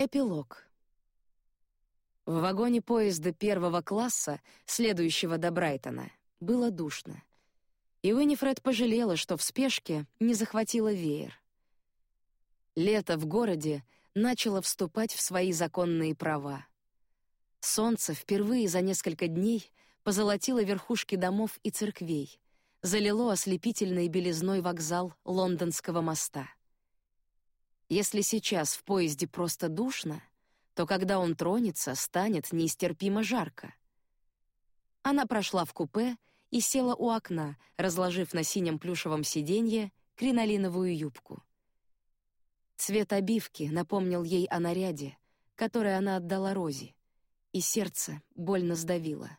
Эпилог. В вагоне поезда первого класса, следующего до Брайтона, было душно. И Уинифред пожалела, что в спешке не захватила веер. Лето в городе начало вступать в свои законные права. Солнце впервые за несколько дней позолотило верхушки домов и церквей, залило ослепительной белизной вокзал Лондонского моста. Если сейчас в поезде просто душно, то когда он тронется, станет нестерпимо жарко. Она прошла в купе и села у окна, разложив на синем плюшевом сиденье кринолиновую юбку. Цвет обивки напомнил ей о наряде, который она отдала Розе, и сердце больно сдавило.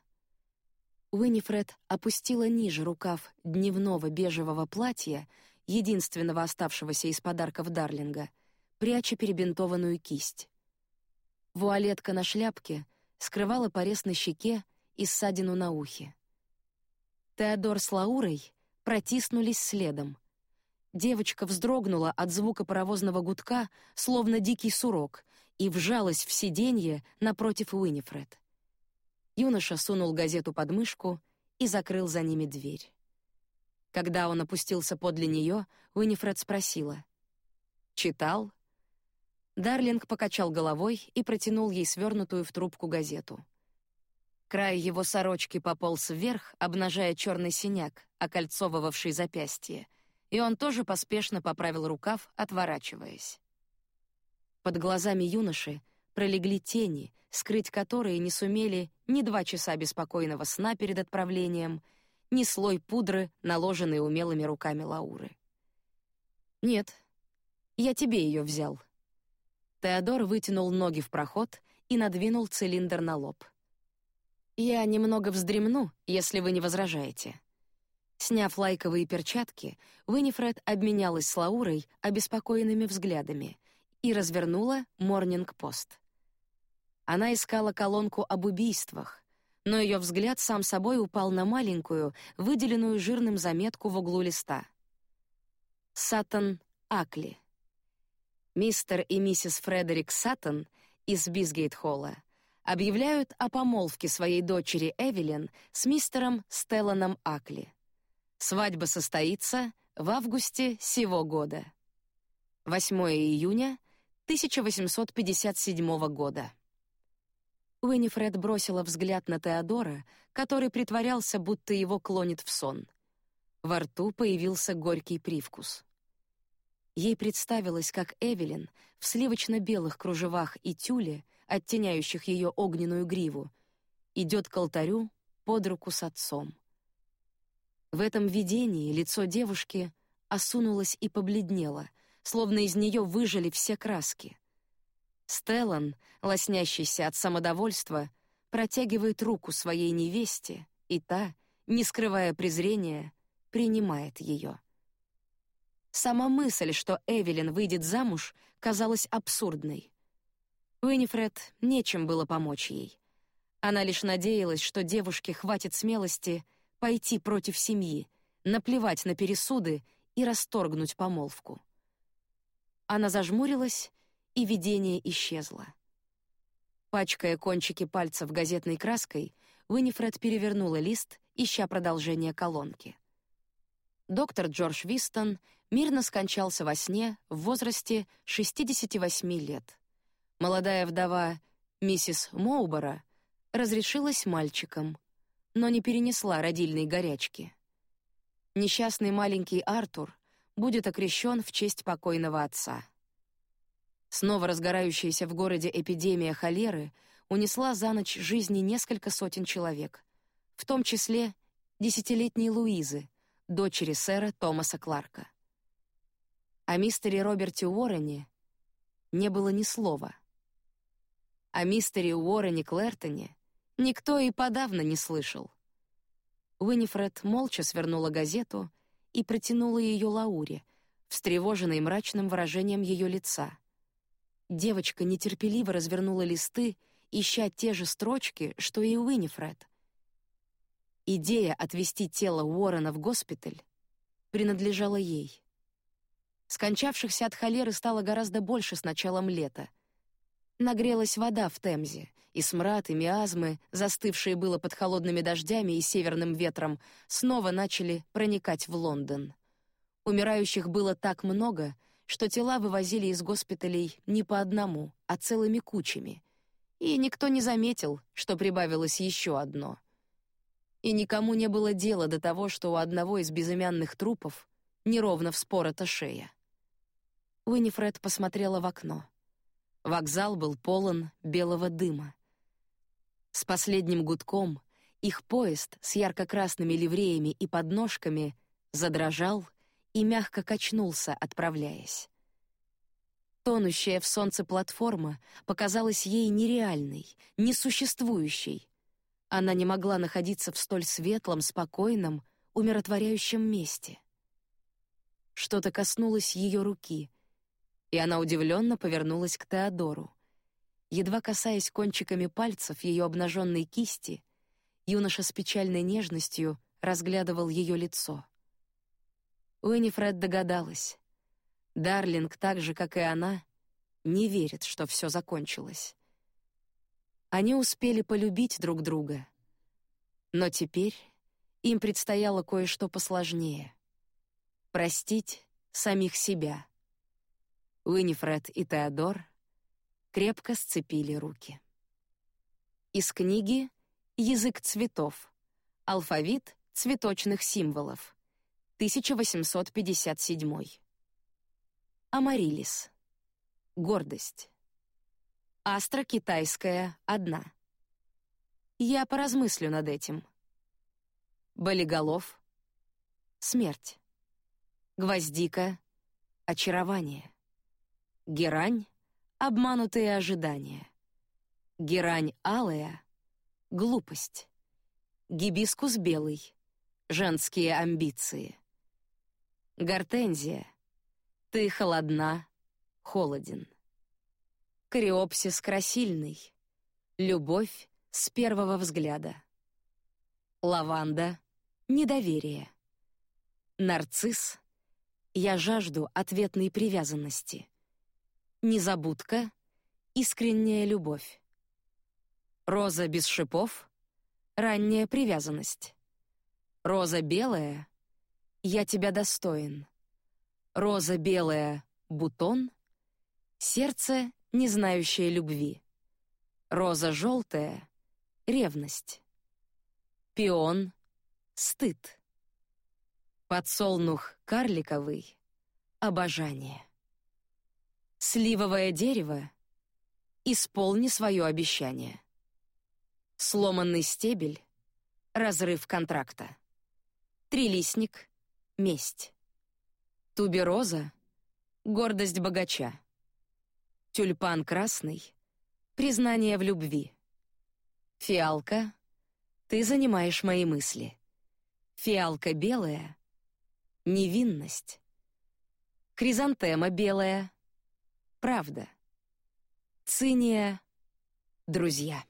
Уинифред опустила ниже рукав дневного бежевого платья, единственного оставшегося из подарков Дарлинга, пряча перебинтованную кисть. Вуалетка на шляпке скрывала порез на щеке и ссадину на ухе. Теодор с Лаурой протиснулись следом. Девочка вздрогнула от звука паровозного гудка, словно дикий сурок, и вжалась в сиденье напротив Уинифред. Юноша сунул газету под мышку и закрыл за ними дверь. Когда он опустился подле нее, Уинифред спросила: "Читал?" Дарлинг покачал головой и протянул ей свернутую в трубку газету. Край его сорочки пополз вверх, обнажая черный синяк, окольцовывавший запястье, и он тоже поспешно поправил рукав, отворачиваясь. Под глазами юноши пролегли тени, скрыть которые не сумели ни два часа беспокойного сна перед отправлением, ни слой пудры, наложенный умелыми руками Лауры. Нет, я тебе ее взял. Теодор вытянул ноги в проход и надвинул цилиндр на лоб. Я немного вздремну, если вы не возражаете. Сняв лайковые перчатки, Уинифред обменялась с Лаурой обеспокоенными взглядами и развернула Post. Она искала колонку об убийствах, но ее взгляд сам собой упал на маленькую, выделенную жирным заметку в углу листа. Саттон Акли. Мистер и миссис Фредерик Саттон из Бисгейт-холла объявляют о помолвке своей дочери Эвелин с мистером Стелланом Акли. Свадьба состоится в августе сего года. 8 июня 1857 года. Уинифред бросила взгляд на Теодора, который притворялся, будто его клонит в сон. Во рту появился горький привкус. Ей представилось, как Эвелин в сливочно-белых кружевах и тюле, оттеняющих ее огненную гриву, идет к алтарю под руку с отцом. В этом видении лицо девушки осунулось и побледнело, словно из нее выжили все краски. Стеллан, лоснящийся от самодовольства, протягивает руку своей невесте, и та, не скрывая презрения, принимает ее. Сама мысль, что Эвелин выйдет замуж, казалась абсурдной. Уинифред нечем было помочь ей. Она лишь надеялась, что девушке хватит смелости пойти против семьи, наплевать на пересуды и расторгнуть помолвку. Она зажмурилась, и видение исчезло. Пачкая кончики пальцев газетной краской, Уинифред перевернула лист, ища продолжение колонки. Доктор Джордж Вистон мирно скончался во сне в возрасте 68 лет. Молодая вдова миссис Моубора разрешилась мальчиком, но не перенесла родильной горячки. Несчастный маленький Артур будет окрещен в честь покойного отца. Снова разгорающаяся в городе эпидемия холеры унесла за ночь жизни несколько сотен человек, в том числе десятилетней Луизы, дочери сэра Томаса Кларка. О мистере Роберте Уоррене не было ни слова. О мистере Уоррене Клэртоне никто и подавно не слышал. Уинифред молча свернула газету и протянула ее Лауре, встревоженной мрачным выражением ее лица. Девочка нетерпеливо развернула листы, ища те же строчки, что и Уинифред. Идея отвезти тело Уоррена в госпиталь принадлежала ей. Скончавшихся от холеры стало гораздо больше с началом лета. Нагрелась вода в Темзе, и смрад, и миазмы, застывшие было под холодными дождями и северным ветром, снова начали проникать в Лондон. Умирающих было так много, что тела вывозили из госпиталей не по одному, а целыми кучами. И никто не заметил, что прибавилось еще одно. И никому не было дела до того, что у одного из безымянных трупов неровно вспорота шея. Уинифред посмотрела в окно. Вокзал был полон белого дыма. С последним гудком их поезд с ярко-красными ливреями и подножками задрожал и мягко качнулся, отправляясь. Тонущая в солнце платформа показалась ей нереальной, несуществующей. Она не могла находиться в столь светлом, спокойном, умиротворяющем месте. Что-то коснулось ее руки, и она удивленно повернулась к Теодору. Едва касаясь кончиками пальцев ее обнаженной кисти, юноша с печальной нежностью разглядывал ее лицо. Уинифред догадалась. Дарлинг, так же как и она, не верит, что все закончилось. Они успели полюбить друг друга, но теперь им предстояло кое-что посложнее — простить самих себя. Уинифред и Теодор крепко сцепили руки. Из книги «Язык цветов. Алфавит цветочных символов». 1857. Амарилис. Гордость. Астра китайская одна. Я поразмыслю над этим. Болиголов. Смерть. Гвоздика. Очарование. Герань обманутые ожидания. Герань алая — глупость. Гибискус белый — женские амбиции. Гортензия — ты холодна, холоден. Кориопсис красильный — любовь с первого взгляда. Лаванда — недоверие. Нарцисс — я жажду ответной привязанности. Незабудка, искренняя любовь. Роза без шипов, ранняя привязанность. Роза белая, я тебя достоин. Роза белая, бутон, сердце, не знающее любви. Роза желтая, ревность. Пион, стыд. Подсолнух карликовый, обожание. Сливовое дерево, исполни свое обещание. Сломанный стебель, разрыв контракта. Трилистник, месть. Тубероза, гордость богача. Тюльпан красный, признание в любви. Фиалка, ты занимаешь мои мысли. Фиалка белая, невинность. Хризантема белая, Правда. Циния — друзья.